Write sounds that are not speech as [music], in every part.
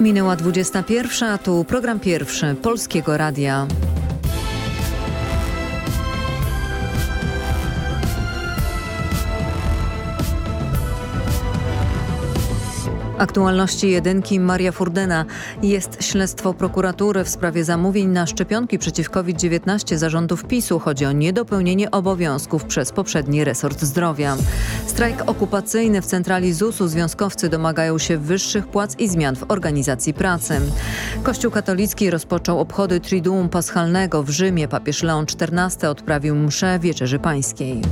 Minęła 21, a tu program pierwszy Polskiego Radia. Aktualności jedynki Maria Furdyna. Jest śledztwo prokuratury w sprawie zamówień na szczepionki przeciw COVID-19 zarządów PiSu. Chodzi o niedopełnienie obowiązków przez poprzedni resort zdrowia. Strajk okupacyjny w centrali ZUS-u. Związkowcy domagają się wyższych płac i zmian w organizacji pracy. Kościół katolicki rozpoczął obchody Triduum Paschalnego w Rzymie. Papież Leon XIV odprawił mszę Wieczerzy Pańskiej.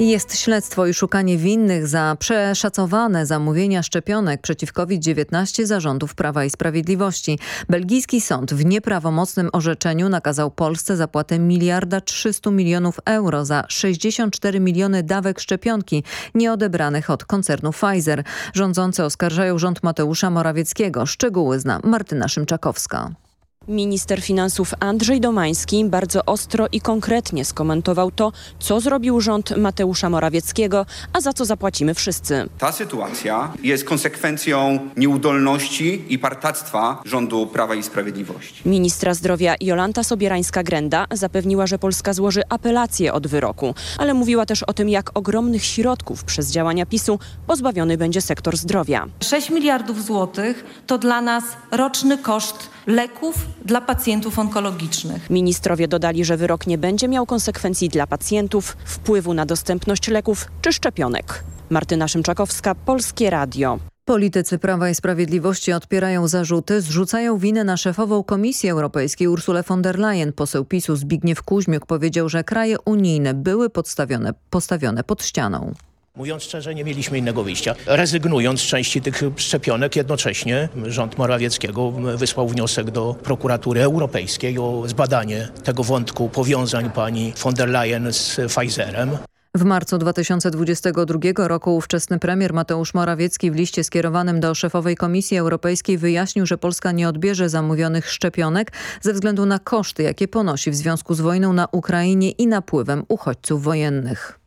Jest śledztwo i szukanie winnych za przeszacowane zamówienia szczepionek przeciw COVID-19 zarządów Prawa i Sprawiedliwości. Belgijski sąd w nieprawomocnym orzeczeniu nakazał Polsce zapłatę miliarda 300 milionów euro za 64 miliony dawek szczepionki nieodebranych od koncernu Pfizer. Rządzący oskarżają rząd Mateusza Morawieckiego. Szczegóły zna Martyna Szymczakowska. Minister finansów Andrzej Domański bardzo ostro i konkretnie skomentował to, co zrobił rząd Mateusza Morawieckiego, a za co zapłacimy wszyscy. Ta sytuacja jest konsekwencją nieudolności i partactwa rządu Prawa i Sprawiedliwości. Ministra zdrowia Jolanta Sobierańska-Grenda zapewniła, że Polska złoży apelację od wyroku, ale mówiła też o tym, jak ogromnych środków przez działania PiSu pozbawiony będzie sektor zdrowia. 6 miliardów złotych to dla nas roczny koszt leków dla pacjentów onkologicznych. Ministrowie dodali, że wyrok nie będzie miał konsekwencji dla pacjentów, wpływu na dostępność leków czy szczepionek. Martyna Szymczakowska, Polskie Radio. Politycy Prawa i Sprawiedliwości odpierają zarzuty, zrzucają winę na szefową Komisji Europejskiej Ursulę von der Leyen. Poseł PiSu Zbigniew Kuźmiuk powiedział, że kraje unijne były podstawione, postawione pod ścianą. Mówiąc szczerze, nie mieliśmy innego wyjścia. Rezygnując z części tych szczepionek, jednocześnie rząd Morawieckiego wysłał wniosek do prokuratury europejskiej o zbadanie tego wątku powiązań pani von der Leyen z Pfizerem. W marcu 2022 roku ówczesny premier Mateusz Morawiecki w liście skierowanym do szefowej Komisji Europejskiej wyjaśnił, że Polska nie odbierze zamówionych szczepionek ze względu na koszty, jakie ponosi w związku z wojną na Ukrainie i napływem uchodźców wojennych.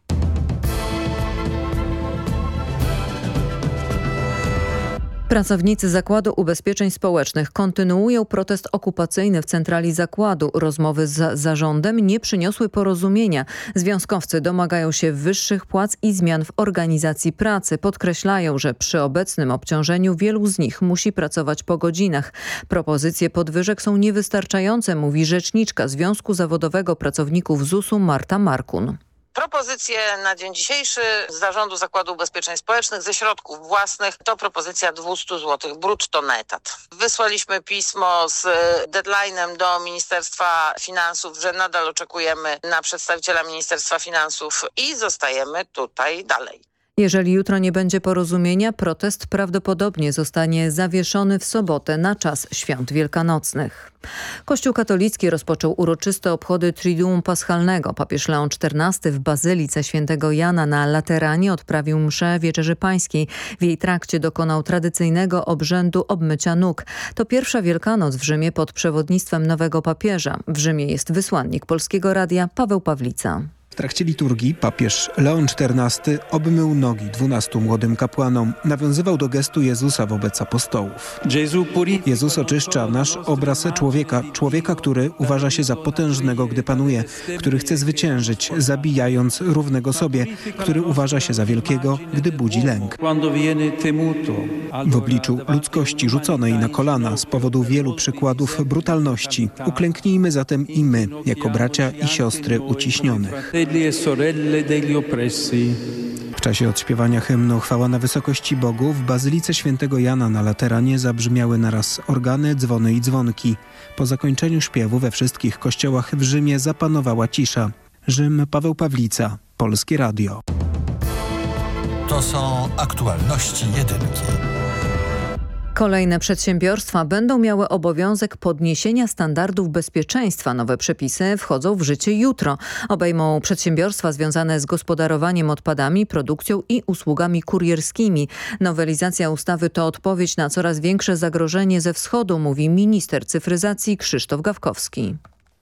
Pracownicy Zakładu Ubezpieczeń Społecznych kontynuują protest okupacyjny w centrali zakładu. Rozmowy z zarządem nie przyniosły porozumienia. Związkowcy domagają się wyższych płac i zmian w organizacji pracy. Podkreślają, że przy obecnym obciążeniu wielu z nich musi pracować po godzinach. Propozycje podwyżek są niewystarczające, mówi rzeczniczka Związku Zawodowego Pracowników ZUS-u Marta Markun. Propozycje na dzień dzisiejszy z Zarządu Zakładu Ubezpieczeń Społecznych ze środków własnych to propozycja 200 zł brutto na etat. Wysłaliśmy pismo z deadline'em do Ministerstwa Finansów, że nadal oczekujemy na przedstawiciela Ministerstwa Finansów i zostajemy tutaj dalej. Jeżeli jutro nie będzie porozumienia, protest prawdopodobnie zostanie zawieszony w sobotę na czas świąt wielkanocnych. Kościół katolicki rozpoczął uroczyste obchody Triduum Paschalnego. Papież Leon XIV w Bazylice Świętego Jana na Lateranie odprawił mszę Wieczerzy Pańskiej. W jej trakcie dokonał tradycyjnego obrzędu obmycia nóg. To pierwsza Wielkanoc w Rzymie pod przewodnictwem nowego papieża. W Rzymie jest wysłannik Polskiego Radia Paweł Pawlica. W trakcie liturgii papież Leon XIV obmył nogi dwunastu młodym kapłanom. Nawiązywał do gestu Jezusa wobec apostołów. Jezus oczyszcza nasz obraz człowieka, człowieka, który uważa się za potężnego, gdy panuje, który chce zwyciężyć, zabijając równego sobie, który uważa się za wielkiego, gdy budzi lęk. W obliczu ludzkości rzuconej na kolana z powodu wielu przykładów brutalności, uklęknijmy zatem i my, jako bracia i siostry uciśnionych. W czasie odśpiewania hymnu Chwała na wysokości Bogu w Bazylice Świętego Jana na Lateranie zabrzmiały naraz organy, dzwony i dzwonki. Po zakończeniu śpiewu we wszystkich kościołach w Rzymie zapanowała cisza. Rzym Paweł Pawlica, Polskie Radio. To są aktualności jedynki. Kolejne przedsiębiorstwa będą miały obowiązek podniesienia standardów bezpieczeństwa. Nowe przepisy wchodzą w życie jutro. Obejmą przedsiębiorstwa związane z gospodarowaniem odpadami, produkcją i usługami kurierskimi. Nowelizacja ustawy to odpowiedź na coraz większe zagrożenie ze wschodu, mówi minister cyfryzacji Krzysztof Gawkowski.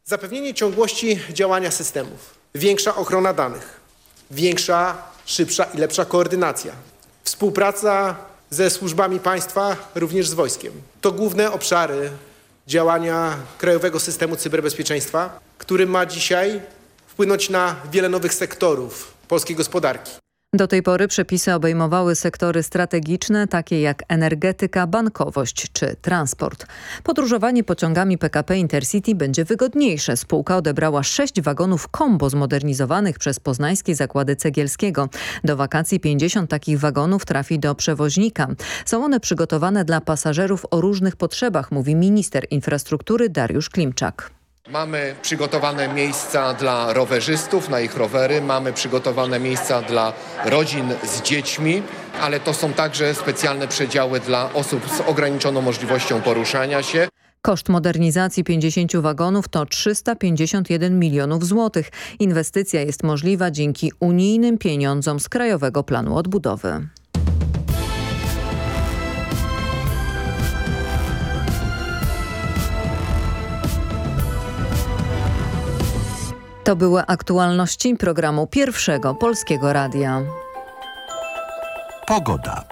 Zapewnienie ciągłości działania systemów Większa ochrona danych, większa, szybsza i lepsza koordynacja, współpraca ze służbami państwa, również z wojskiem. To główne obszary działania Krajowego Systemu Cyberbezpieczeństwa, który ma dzisiaj wpłynąć na wiele nowych sektorów polskiej gospodarki. Do tej pory przepisy obejmowały sektory strategiczne, takie jak energetyka, bankowość czy transport. Podróżowanie pociągami PKP Intercity będzie wygodniejsze. Spółka odebrała sześć wagonów kombo zmodernizowanych przez poznańskie zakłady Cegielskiego. Do wakacji 50 takich wagonów trafi do przewoźnika. Są one przygotowane dla pasażerów o różnych potrzebach, mówi minister infrastruktury Dariusz Klimczak. Mamy przygotowane miejsca dla rowerzystów na ich rowery, mamy przygotowane miejsca dla rodzin z dziećmi, ale to są także specjalne przedziały dla osób z ograniczoną możliwością poruszania się. Koszt modernizacji 50 wagonów to 351 milionów złotych. Inwestycja jest możliwa dzięki unijnym pieniądzom z Krajowego Planu Odbudowy. To były aktualności programu Pierwszego Polskiego Radia. Pogoda.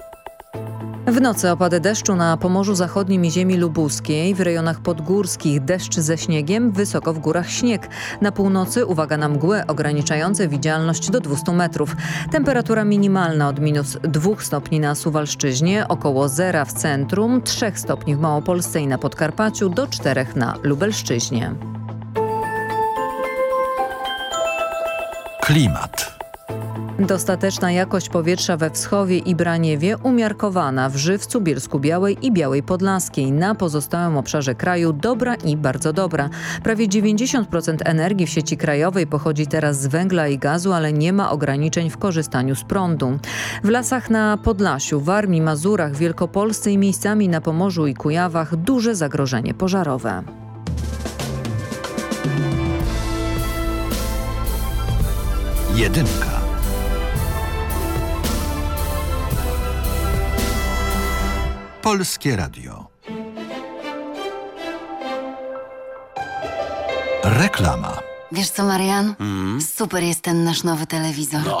W nocy opady deszczu na Pomorzu Zachodnim i ziemi lubuskiej, w rejonach podgórskich deszcz ze śniegiem, wysoko w górach śnieg. Na północy uwaga na mgłę ograniczające widzialność do 200 metrów. Temperatura minimalna od minus 2 stopni na Suwalszczyźnie, około zera w centrum, 3 stopni w Małopolsce i na Podkarpaciu, do 4 na Lubelszczyźnie. Klimat. Dostateczna jakość powietrza we Wschowie i Braniewie umiarkowana w Żywcu, Bielsku Białej i Białej Podlaskiej. Na pozostałym obszarze kraju dobra i bardzo dobra. Prawie 90% energii w sieci krajowej pochodzi teraz z węgla i gazu, ale nie ma ograniczeń w korzystaniu z prądu. W lasach na Podlasiu, Warmii, Mazurach, Wielkopolsce i miejscami na Pomorzu i Kujawach duże zagrożenie pożarowe. Jedynka. Polskie Radio. Reklama. Wiesz co, Marian? Super jest ten nasz nowy telewizor. No,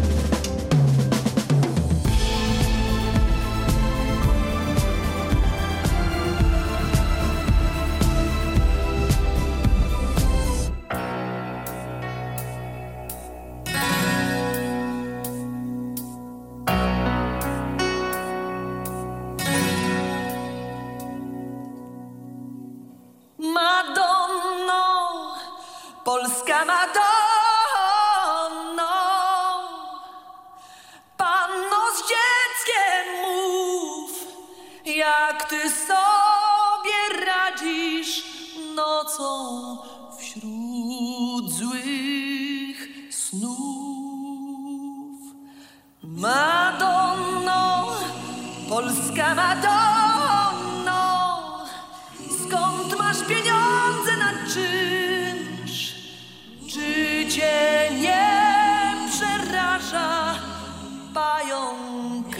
Polska Madonno, skąd masz pieniądze na czynsz? Czy cię nie przeraża pająk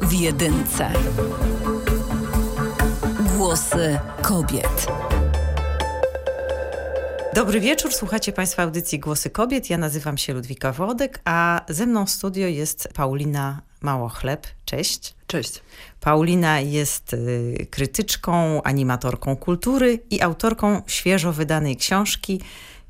W jedynce. Głosy kobiet. Dobry wieczór, słuchacie Państwo audycji Głosy Kobiet. Ja nazywam się Ludwika Wodek, a ze mną w studio jest Paulina Małochleb. Cześć. Cześć. Paulina jest y, krytyczką, animatorką kultury i autorką świeżo wydanej książki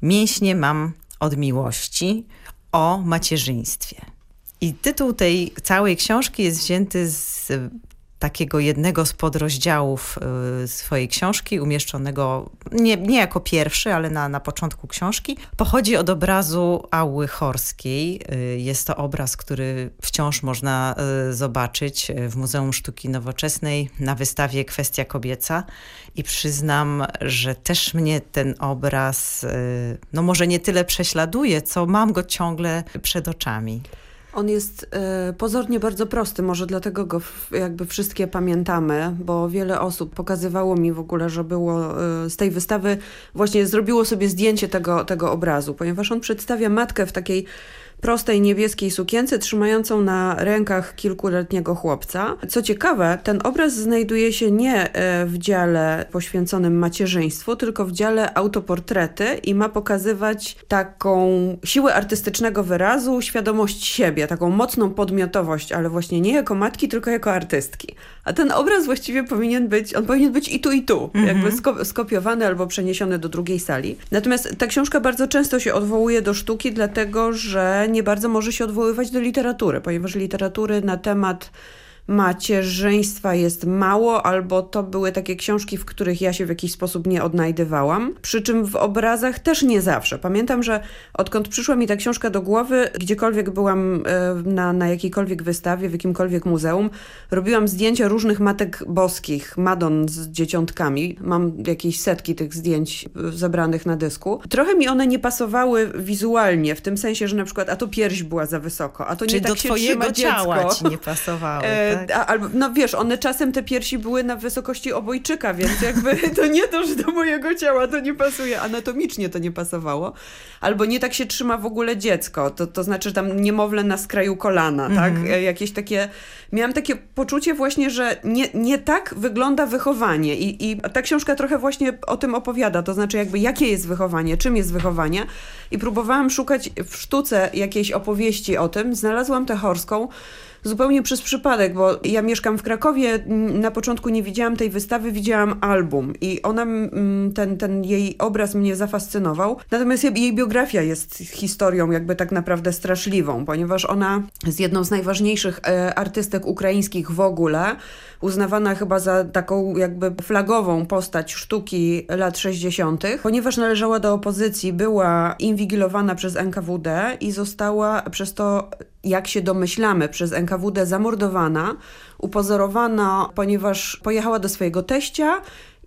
Mięśnie mam od miłości o macierzyństwie. I tytuł tej całej książki jest wzięty z y, takiego jednego z podrozdziałów y, swojej książki, umieszczonego nie, nie jako pierwszy, ale na, na początku książki. Pochodzi od obrazu Ały Horskiej. Y, Jest to obraz, który wciąż można zobaczyć w Muzeum Sztuki Nowoczesnej na wystawie Kwestia Kobieca. I przyznam, że też mnie ten obraz, no może nie tyle prześladuje, co mam go ciągle przed oczami. On jest e, pozornie bardzo prosty, może dlatego go jakby wszystkie pamiętamy, bo wiele osób pokazywało mi w ogóle, że było e, z tej wystawy, właśnie zrobiło sobie zdjęcie tego, tego obrazu, ponieważ on przedstawia matkę w takiej prostej niebieskiej sukience, trzymającą na rękach kilkuletniego chłopca. Co ciekawe, ten obraz znajduje się nie e, w dziale poświęconym macierzyństwu, tylko w dziale autoportrety i ma pokazywać taką siłę artystycznego wyrazu, świadomość siebie, taką mocną podmiotowość, ale właśnie nie jako matki, tylko jako artystki. A ten obraz właściwie powinien być, on powinien być i tu, i tu, Mhm. jakby sko skopiowany albo przeniesiony do drugiej sali. Natomiast ta książka bardzo często się odwołuje do sztuki, dlatego że nie bardzo może się odwoływać do literatury, ponieważ literatury na temat macierzyństwa jest mało, albo to były takie książki, w których ja się w jakiś sposób nie odnajdywałam. Przy czym w obrazach też nie zawsze. Pamiętam, że odkąd przyszła mi ta książka do głowy, gdziekolwiek byłam e, na, na jakiejkolwiek wystawie, w jakimkolwiek muzeum, robiłam zdjęcia różnych matek boskich, Madon z dzieciątkami. Mam jakieś setki tych zdjęć e, zebranych na dysku. Trochę mi one nie pasowały wizualnie, w tym sensie, że na przykład a to pierś była za wysoko, a to Czyli nie tak do się twojego trzyma ciała dziecko. ci nie pasowały, [laughs] E, tak? albo, no wiesz, one czasem te piersi były na wysokości obojczyka, więc jakby [laughs] to nie to, że do mojego ciała to nie pasuje, anatomicznie to nie pasowało. Albo nie tak się trzyma w ogóle dziecko, to, to znaczy tam niemowlę na skraju kolana, Mhm. tak? E, Jakieś takie, miałam takie poczucie właśnie, że nie, nie tak wygląda wychowanie I, i ta książka trochę właśnie o tym opowiada, to znaczy jakby jakie jest wychowanie, czym jest wychowanie i próbowałam szukać w sztuce jakiejś opowieści o tym, znalazłam tę Horską, zupełnie przez przypadek, bo ja mieszkam w Krakowie, na początku nie widziałam tej wystawy, widziałam album i ona, ten, ten jej obraz mnie zafascynował. Natomiast jej- jej biografia jest historią jakby tak naprawdę straszliwą, ponieważ ona jest jedną z najważniejszych e, artystek ukraińskich w ogóle, uznawana chyba za taką jakby flagową postać sztuki lat 60., ponieważ należała do opozycji, była inwigilowana przez NKWD i została przez to, jak się domyślamy, przez NKWD zamordowana, upozorowana, ponieważ pojechała do swojego teścia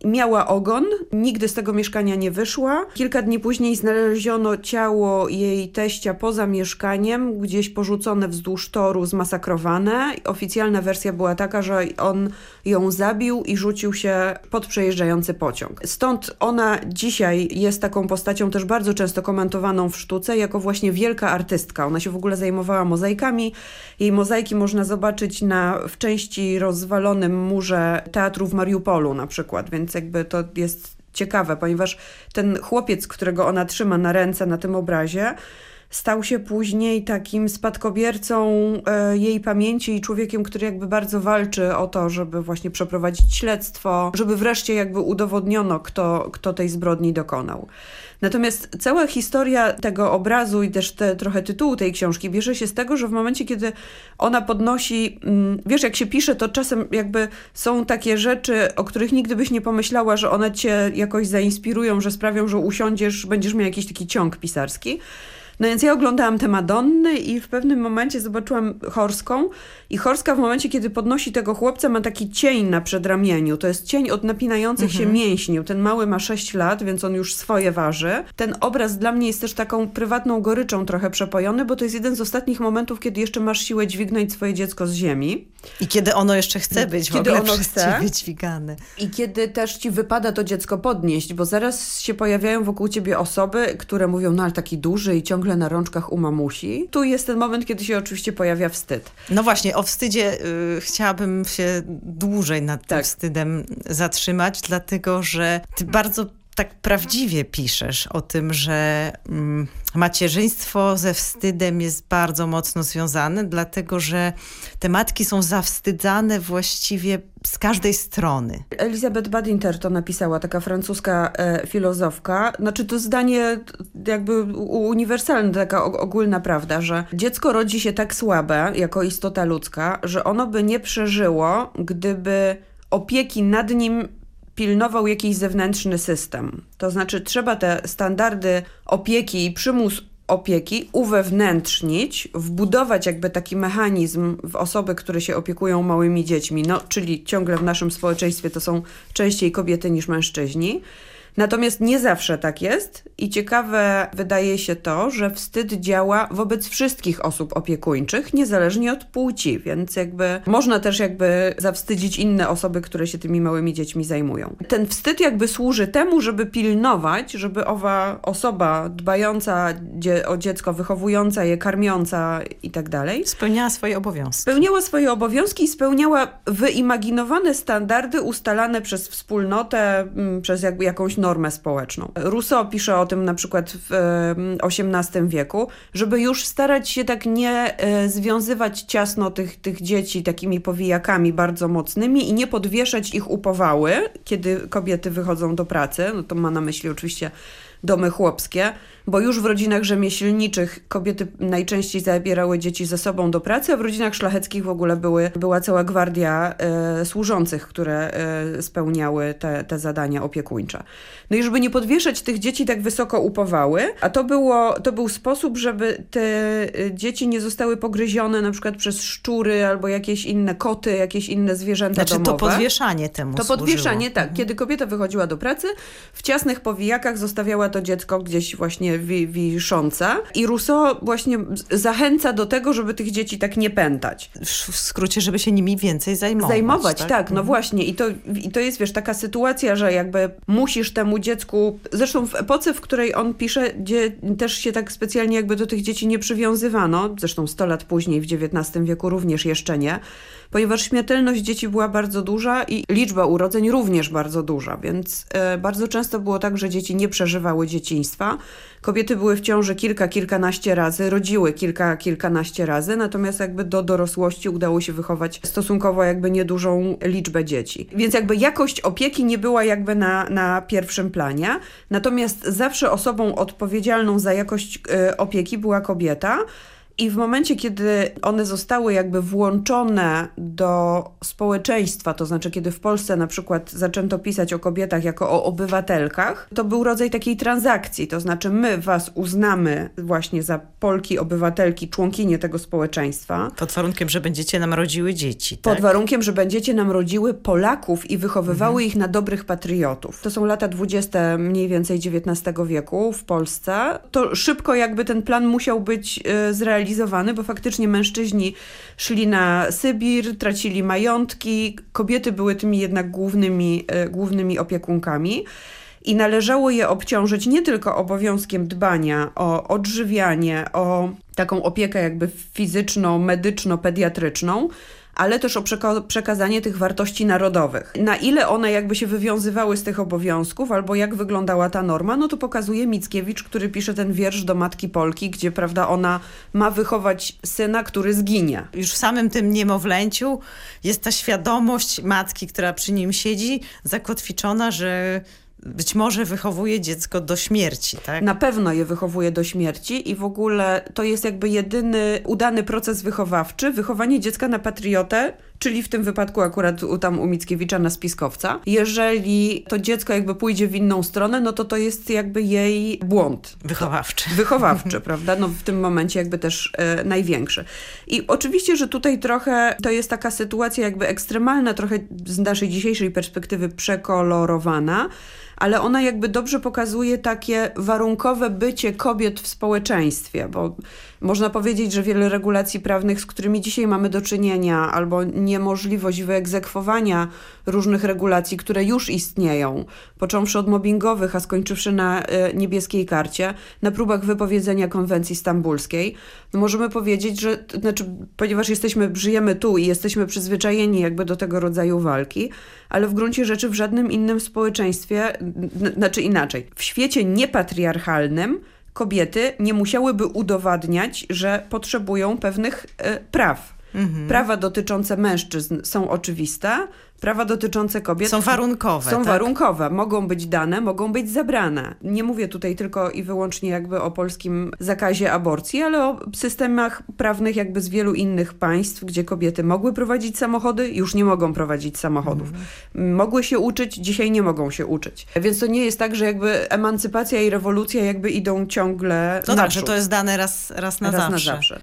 Miała ogon, nigdy z tego mieszkania nie wyszła. Kilka dni później znaleziono ciało jej teścia poza mieszkaniem, gdzieś porzucone wzdłuż toru, zmasakrowane. Oficjalna wersja była taka, że on ją zabił i rzucił się pod przejeżdżający pociąg. Stąd ona dzisiaj jest taką postacią też bardzo często komentowaną w sztuce, jako właśnie wielka artystka. Ona się w ogóle zajmowała mozaikami. Jej mozaiki można zobaczyć na w części rozwalonym murze teatru w Mariupolu na przykład, więc jakby to jest ciekawe, ponieważ ten chłopiec, którego ona trzyma na ręce na tym obrazie, stał się później takim spadkobiercą e, jej pamięci i człowiekiem, który jakby bardzo walczy o to, żeby właśnie przeprowadzić śledztwo, żeby wreszcie jakby udowodniono, kto, kto tej zbrodni dokonał. Natomiast cała historia tego obrazu i też te, trochę tytułu tej książki bierze się z tego, że w momencie, kiedy ona podnosi, mm, wiesz, jak się pisze, to czasem jakby są takie rzeczy, o których nigdy byś nie pomyślała, że one cię jakoś zainspirują, że sprawią, że usiądziesz, będziesz miał jakiś taki ciąg pisarski. No więc ja oglądałam te Madonny i w pewnym momencie zobaczyłam Horską i Horska w momencie, kiedy podnosi tego chłopca ma taki cień na przedramieniu. To jest cień od napinających się mięśni. Ten mały ma 6 lat, więc on już swoje waży. Ten obraz dla mnie jest też taką prywatną goryczą trochę przepojony, bo to jest jeden z ostatnich momentów, kiedy jeszcze masz siłę dźwignąć swoje dziecko z ziemi. I kiedy ono jeszcze chce być w Kiedy ogóle ono chce. ciebie dźwigane. I kiedy też ci wypada to dziecko podnieść, bo zaraz się pojawiają wokół ciebie osoby, które mówią, no ale taki duży i ciągle na rączkach u mamusi. Tu jest ten moment, kiedy się oczywiście pojawia wstyd. No właśnie, o wstydzie y, chciałabym się dłużej nad tym wstydem zatrzymać, dlatego że ty bardzo tak prawdziwie piszesz o tym, że mm, macierzyństwo ze wstydem jest bardzo mocno związane, dlatego że te matki są zawstydzane właściwie z każdej strony. Elizabeth Badinter to napisała, taka francuska e, filozofka. Znaczy to zdanie jakby uniwersalne, taka og- ogólna prawda, że dziecko rodzi się tak słabe jako istota ludzka, że ono by nie przeżyło, gdyby opieki nad nim pilnował jakiś zewnętrzny system. To znaczy trzeba te standardy opieki i przymus opieki uwewnętrznić, wbudować jakby taki mechanizm w osoby, które się opiekują małymi dziećmi, no czyli ciągle w naszym społeczeństwie to są częściej kobiety niż mężczyźni. Natomiast nie zawsze tak jest i ciekawe wydaje się to, że wstyd działa wobec wszystkich osób opiekuńczych, niezależnie od płci, więc jakby można też jakby zawstydzić inne osoby, które się tymi małymi dziećmi zajmują. Ten wstyd jakby służy temu, żeby pilnować, żeby owa osoba dbająca dzie- o dziecko, wychowująca je, karmiąca i tak dalej, Spełniała swoje obowiązki. Spełniała swoje obowiązki i spełniała wyimaginowane standardy ustalane przez wspólnotę, mm, przez jakby jakąś normę społeczną. Rousseau pisze o tym na przykład w XVIII wieku, żeby już starać się tak nie e, związywać ciasno tych, tych dzieci takimi powijakami bardzo mocnymi i nie podwieszać ich upowały, kiedy kobiety wychodzą do pracy. No to ma na myśli oczywiście domy chłopskie, bo już w rodzinach rzemieślniczych kobiety najczęściej zabierały dzieci ze sobą do pracy, a w rodzinach szlacheckich w ogóle były, była cała gwardia e, służących, które e, spełniały te, te zadania opiekuńcze. No i żeby nie podwieszać tych dzieci tak wysoko upowały, a to, było, to był sposób, żeby te e, dzieci nie zostały pogryzione na przykład przez szczury albo jakieś inne koty, jakieś inne zwierzęta Znaczy to domowe. podwieszanie temu To służyło. podwieszanie, tak. Kiedy kobieta wychodziła do pracy, w ciasnych powijakach zostawiała to dziecko gdzieś właśnie wi wiszące. I Rousseau właśnie zachęca do tego, żeby tych dzieci tak nie pętać. W skrócie, żeby się nimi więcej zajmować. Zajmować, tak, tak? no właśnie. I to, I to jest, wiesz, taka sytuacja, że jakby musisz temu dziecku... Zresztą w epoce, w której on pisze, gdzie też się tak specjalnie jakby do tych dzieci nie przywiązywano, zresztą 100 lat później, w XIX wieku również jeszcze nie, ponieważ śmiertelność dzieci była bardzo duża i liczba urodzeń również bardzo duża, więc e, bardzo często było tak, że dzieci nie przeżywały dzieciństwa. Kobiety były w ciąży kilka, kilkanaście razy, rodziły kilka, kilkanaście razy, natomiast jakby do dorosłości udało się wychować stosunkowo jakby niedużą liczbę dzieci. Więc jakby jakość opieki nie była jakby na, na pierwszym planie, natomiast zawsze osobą odpowiedzialną za jakość e, opieki była kobieta. I w momencie, kiedy one zostały jakby włączone do społeczeństwa, to znaczy kiedy w Polsce na przykład zaczęto pisać o kobietach jako o obywatelkach, to był rodzaj takiej transakcji, to znaczy my was uznamy właśnie za Polki, obywatelki, członkinie tego społeczeństwa. Pod warunkiem, że będziecie nam rodziły dzieci, Pod tak? warunkiem, że będziecie nam rodziły Polaków i wychowywały ich na dobrych patriotów. To są lata 20 mniej więcej XIX wieku w Polsce. To szybko jakby ten plan musiał być e, bo faktycznie mężczyźni szli na Sybir, tracili majątki, kobiety były tymi jednak głównymi, e, głównymi opiekunkami. I należało je obciążyć nie tylko obowiązkiem dbania o odżywianie, o taką opiekę jakby fizyczno-medyczno-pediatryczną, ale też o przeka- przekazanie tych wartości narodowych. Na ile one jakby się wywiązywały z tych obowiązków, albo jak wyglądała ta norma, no to pokazuje Mickiewicz, który pisze ten wiersz do Matki Polki, gdzie prawda ona ma wychować syna, który zginie. Już w samym tym niemowlęciu jest ta świadomość matki, która przy nim siedzi, zakotwiczona, że być może wychowuje dziecko do śmierci, tak? Na pewno je wychowuje do śmierci i w ogóle to jest jakby jedyny udany proces wychowawczy. Wychowanie dziecka na patriotę czyli w tym wypadku akurat u, tam u Mickiewicza na spiskowca. Jeżeli to dziecko jakby pójdzie w inną stronę, no to to jest jakby jej błąd. Wychowawczy. [laughs] Wychowawczy, prawda? No w tym momencie jakby też e, największy. I oczywiście, że tutaj trochę to jest taka sytuacja jakby ekstremalna, trochę z naszej dzisiejszej perspektywy przekolorowana, ale ona jakby dobrze pokazuje takie warunkowe bycie kobiet w społeczeństwie, bo można powiedzieć, że wiele regulacji prawnych, z którymi dzisiaj mamy do czynienia, albo niemożliwość wyegzekwowania różnych regulacji, które już istnieją, począwszy od mobbingowych, a skończywszy na e, niebieskiej karcie, na próbach wypowiedzenia konwencji stambulskiej, no możemy powiedzieć, że, znaczy, ponieważ jesteśmy, żyjemy tu i jesteśmy przyzwyczajeni jakby do tego rodzaju walki, ale w gruncie rzeczy w żadnym innym społeczeństwie, znaczy inaczej, w świecie niepatriarchalnym kobiety nie musiałyby udowadniać, że potrzebują pewnych e, praw. Mhm. Prawa dotyczące mężczyzn są oczywiste, prawa dotyczące kobiet Są warunkowe, Są tak? warunkowe, mogą być dane, mogą być zabrane. Nie mówię tutaj tylko i wyłącznie jakby o polskim zakazie aborcji, ale o systemach prawnych jakby z wielu innych państw, gdzie kobiety mogły prowadzić samochody, już nie mogą prowadzić samochodów. Mhm. Mogły się uczyć, dzisiaj nie mogą się uczyć. Więc to nie jest tak, że jakby emancypacja i rewolucja jakby idą ciągle No tak, że to jest dane raz, raz na Raz zawsze. na zawsze.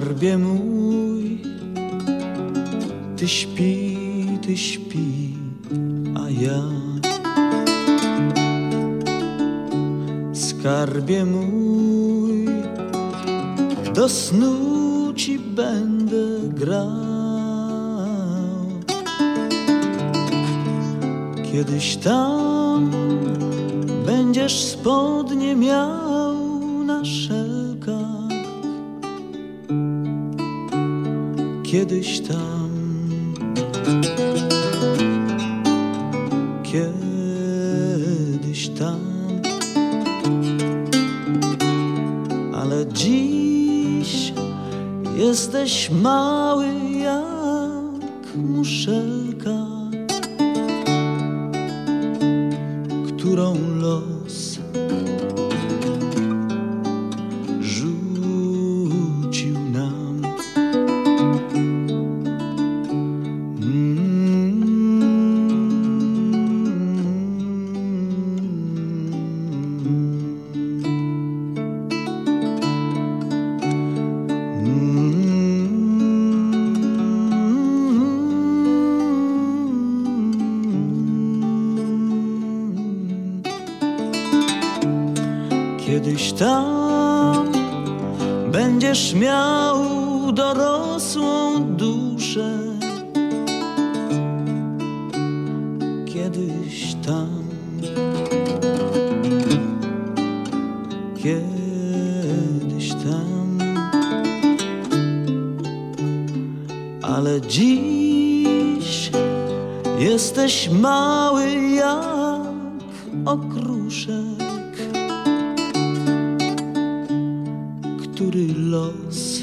Skarbie mój, ty śpi, ty śpi, a ja. Skarbie mój, do snu ci będę grał. Kiedyś tam Kiedyś kiedyś tam, ale dziś jesteś mały jak okruszek, który los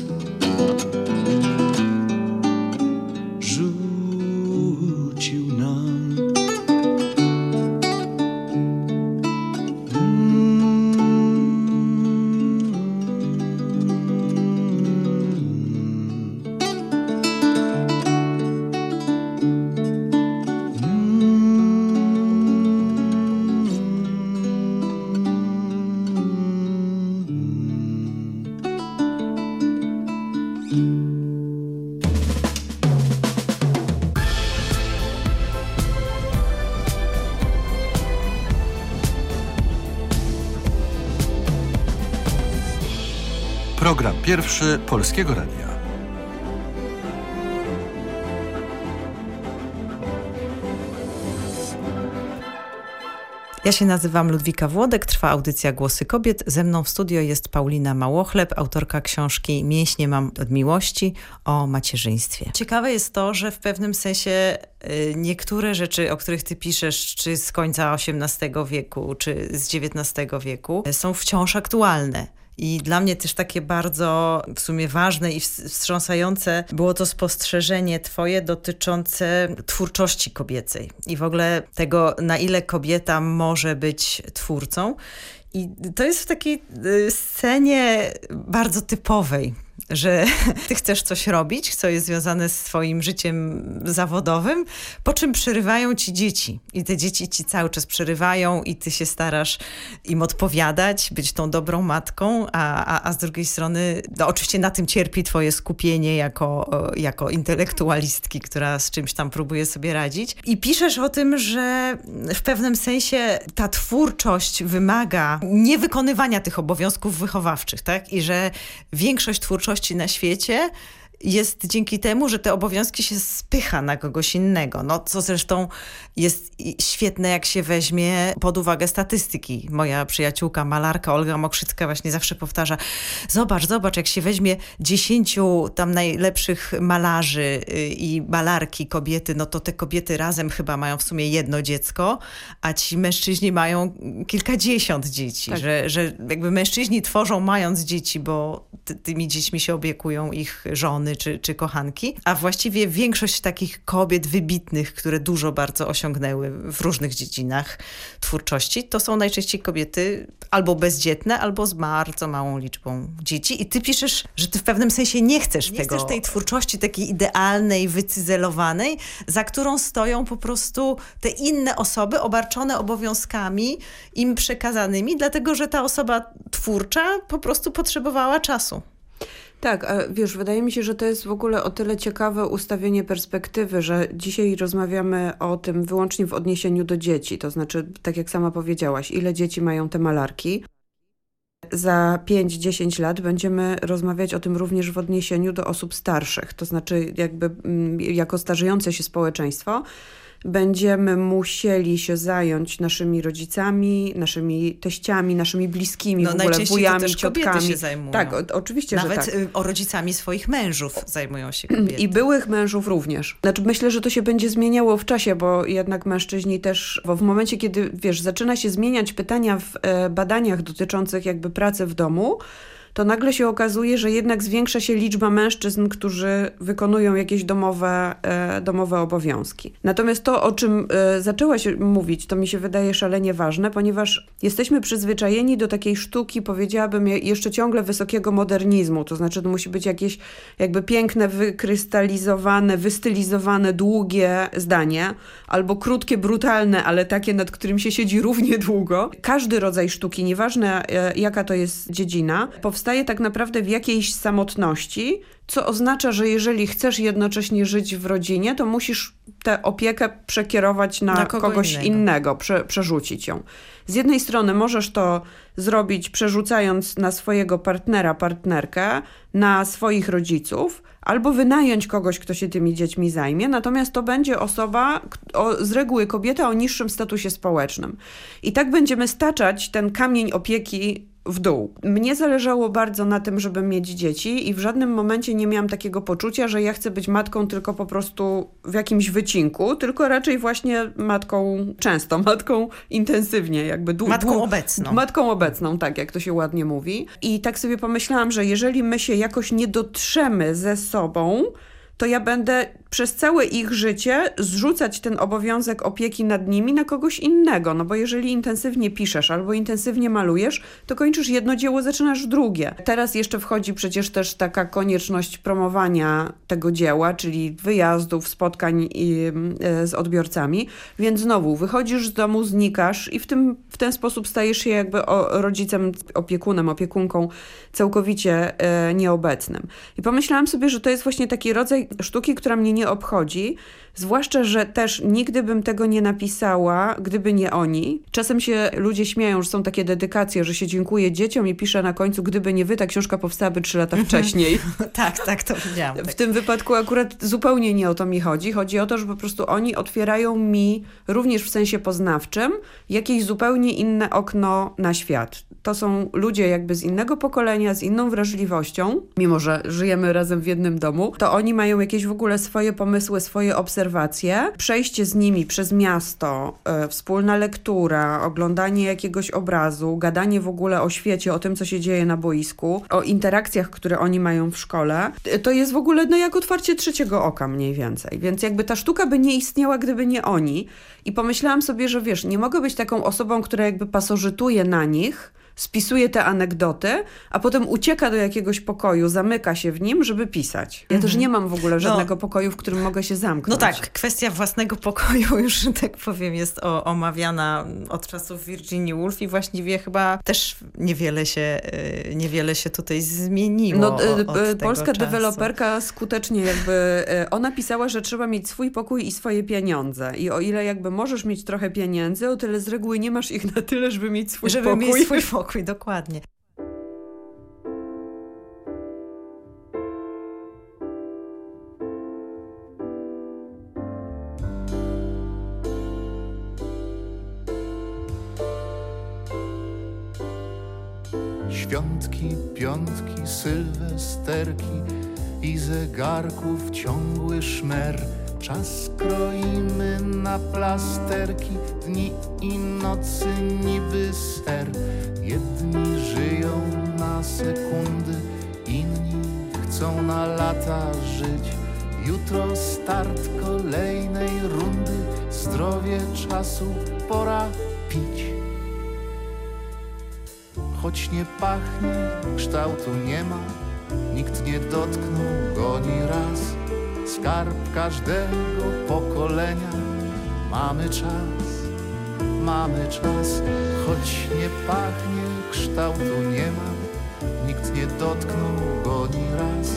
pierwszy Polskiego Radia. Ja się nazywam Ludwika Włodek, trwa audycja Głosy Kobiet. Ze mną w studio jest Paulina Małochleb, autorka książki Mięśnie mam od miłości o macierzyństwie. Ciekawe jest to, że w pewnym sensie y, niektóre rzeczy, o których ty piszesz, czy z końca XVIII wieku, czy z XIX wieku, są wciąż aktualne. I dla mnie też takie bardzo w sumie ważne i wstrząsające było to spostrzeżenie twoje dotyczące twórczości kobiecej i w ogóle tego, na ile kobieta może być twórcą. I to jest w takiej y, scenie bardzo typowej że [laughs] ty chcesz coś robić, co jest związane z twoim życiem zawodowym, po czym przerywają ci dzieci. I te dzieci ci cały czas przerywają i ty się starasz im odpowiadać, być tą dobrą matką, a, a, a z drugiej strony no oczywiście na tym cierpi twoje skupienie jako, jako intelektualistki, która z czymś tam próbuje sobie radzić. I piszesz o tym, że w pewnym sensie ta twórczość wymaga niewykonywania tych obowiązków wychowawczych, tak? I że większość twórczości na świecie jest dzięki temu, że te obowiązki się spycha na kogoś innego. No, co zresztą jest świetne, jak się weźmie pod uwagę statystyki. Moja przyjaciółka, malarka Olga Mokrzycka właśnie zawsze powtarza, zobacz, zobacz, jak się weźmie dziesięciu tam najlepszych malarzy y, i malarki kobiety, no to te kobiety razem chyba mają w sumie jedno dziecko, a ci mężczyźni mają kilkadziesiąt dzieci. Tak. Że, że jakby mężczyźni tworzą mając dzieci, bo ty, tymi dziećmi się opiekują ich żony czy, czy kochanki, a właściwie większość takich kobiet wybitnych, które dużo bardzo osiągnęły w różnych dziedzinach twórczości, to są najczęściej kobiety albo bezdzietne, albo z bardzo małą liczbą dzieci. I ty piszesz, że ty w pewnym sensie nie chcesz nie tego. chcesz tej twórczości takiej idealnej, wycyzelowanej, za którą stoją po prostu te inne osoby obarczone obowiązkami im przekazanymi, dlatego że ta osoba twórcza po prostu potrzebowała czasu. Tak, a wiesz, wydaje mi się, że to jest w ogóle o tyle ciekawe ustawienie perspektywy, że dzisiaj rozmawiamy o tym wyłącznie w odniesieniu do dzieci. To znaczy, tak jak sama powiedziałaś, ile dzieci mają te malarki. Za 5-10 lat będziemy rozmawiać o tym również w odniesieniu do osób starszych, to znaczy jakby jako starzejące się społeczeństwo będziemy musieli się zająć naszymi rodzicami, naszymi teściami, naszymi bliskimi, no, w ogóle wujami, też ciotkami. się zajmują. Tak, o, oczywiście, Nawet że tak. o rodzicami swoich mężów zajmują się kobiety. I byłych mężów również. Znaczy myślę, że to się będzie zmieniało w czasie, bo jednak mężczyźni też, bo w momencie, kiedy wiesz, zaczyna się zmieniać pytania w e, badaniach dotyczących jakby pracy w domu, to nagle się okazuje, że jednak zwiększa się liczba mężczyzn, którzy wykonują jakieś domowe, e, domowe obowiązki. Natomiast to, o czym e, zaczęłaś mówić, to mi się wydaje szalenie ważne, ponieważ jesteśmy przyzwyczajeni do takiej sztuki, powiedziałabym, jeszcze ciągle wysokiego modernizmu, to znaczy to musi być jakieś jakby piękne, wykrystalizowane, wystylizowane, długie zdanie, albo krótkie, brutalne, ale takie, nad którym się siedzi równie długo. Każdy rodzaj sztuki, nieważne e, jaka to jest dziedzina, powstaje tak naprawdę w jakiejś samotności, co oznacza, że jeżeli chcesz jednocześnie żyć w rodzinie, to musisz tę opiekę przekierować na, na kogoś innego, innego prze, przerzucić ją. Z jednej strony możesz to zrobić przerzucając na swojego partnera, partnerkę, na swoich rodziców, albo wynająć kogoś, kto się tymi dziećmi zajmie, natomiast to będzie osoba, o, z reguły kobieta o niższym statusie społecznym. I tak będziemy staczać ten kamień opieki w dół. Mnie zależało bardzo na tym, żeby mieć dzieci i w żadnym momencie nie miałam takiego poczucia, że ja chcę być matką tylko po prostu w jakimś wycinku, tylko raczej właśnie matką często, matką intensywnie, jakby dłu- Matką obecną. Matką obecną, tak jak to się ładnie mówi. I tak sobie pomyślałam, że jeżeli my się jakoś nie dotrzemy ze sobą, to ja będę przez całe ich życie zrzucać ten obowiązek opieki nad nimi na kogoś innego. No bo jeżeli intensywnie piszesz albo intensywnie malujesz, to kończysz jedno dzieło, zaczynasz drugie. Teraz jeszcze wchodzi przecież też taka konieczność promowania tego dzieła, czyli wyjazdów, spotkań i, e, z odbiorcami. Więc znowu wychodzisz z domu, znikasz i w, tym, w ten sposób stajesz się jakby rodzicem, opiekunem, opiekunką całkowicie e, nieobecnym. I pomyślałam sobie, że to jest właśnie taki rodzaj sztuki, która mnie nie obchodzi, zwłaszcza, że też nigdy bym tego nie napisała, gdyby nie oni. Czasem się ludzie śmieją, że są takie dedykacje, że się dziękuję dzieciom i pisze na końcu, gdyby nie wy, ta książka powstałaby trzy lata wcześniej. [laughs] tak, tak, to widziałam. W tym wypadku akurat zupełnie nie o to mi chodzi. Chodzi o to, że po prostu oni otwierają mi, również w sensie poznawczym, jakieś zupełnie inne okno na świat. To są ludzie jakby z innego pokolenia, z inną wrażliwością, mimo że żyjemy razem w jednym domu, to oni mają jakieś w ogóle swoje pomysły, swoje obserwacje. Przejście z nimi przez miasto, e, wspólna lektura, oglądanie jakiegoś obrazu, gadanie w ogóle o świecie, o tym, co się dzieje na boisku, o interakcjach, które oni mają w szkole, e, to jest w ogóle no, jak otwarcie trzeciego oka mniej więcej. Więc jakby ta sztuka by nie istniała, gdyby nie oni. I pomyślałam sobie, że wiesz, nie mogę być taką osobą, która jakby pasożytuje na nich, spisuje te anegdoty, a potem ucieka do jakiegoś pokoju, zamyka się w nim, żeby pisać. Ja też nie mam w ogóle żadnego pokoju, w którym mogę się zamknąć. No tak, kwestia własnego pokoju [laughs] już, że tak powiem, jest o, omawiana od czasów Virginia Woolf i właściwie chyba też niewiele się, y, niewiele się tutaj zmieniło No, e, od tego polska deweloperka skutecznie jakby, ona pisała, że trzeba mieć swój pokój i swoje pieniądze. I o ile jakby możesz mieć trochę pieniędzy, o tyle z reguły nie masz ich na tyle, żeby mieć swój Żeby pokój. mieć swój pokój, dokładnie. Świątki, piątki, sylwesterki i zegarków ciągły szmer. Czas kroimy na plasterki, dni i nocy niby ser. Jedni żyją na sekundy, inni chcą na lata żyć. Jutro start kolejnej rundy, zdrowie czasu pora pić. Choć nie pachnie, kształtu nie ma, nikt nie dotknął go ni raz. Skarb każdego pokolenia, mamy czas, mamy czas. Choć nie pachnie, kształtu nie ma, nikt nie dotknął go ni raz.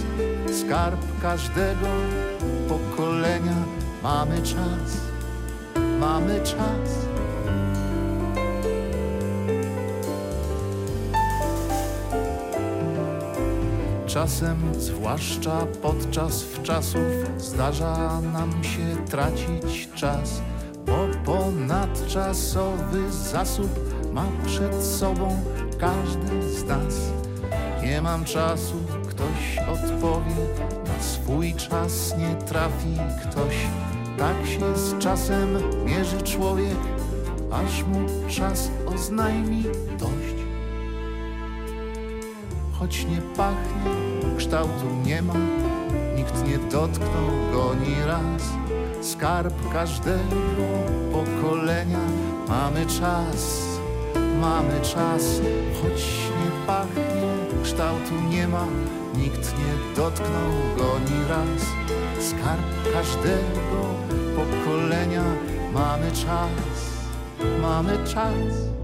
Skarb każdego pokolenia, mamy czas, mamy czas. Czasem, zwłaszcza podczas wczasów, zdarza nam się tracić czas, bo ponadczasowy zasób ma przed sobą każdy z nas. Nie mam czasu, ktoś odpowie, na swój czas nie trafi ktoś. Tak się z czasem mierzy człowiek, aż mu czas oznajmi dość. Choć nie pachnie, kształtu nie ma, nikt nie dotknął go ni raz. Skarb każdego pokolenia, mamy czas, mamy czas. Choć nie pachnie, kształtu nie ma, nikt nie dotknął go ni raz. Skarb każdego pokolenia, mamy czas, mamy czas.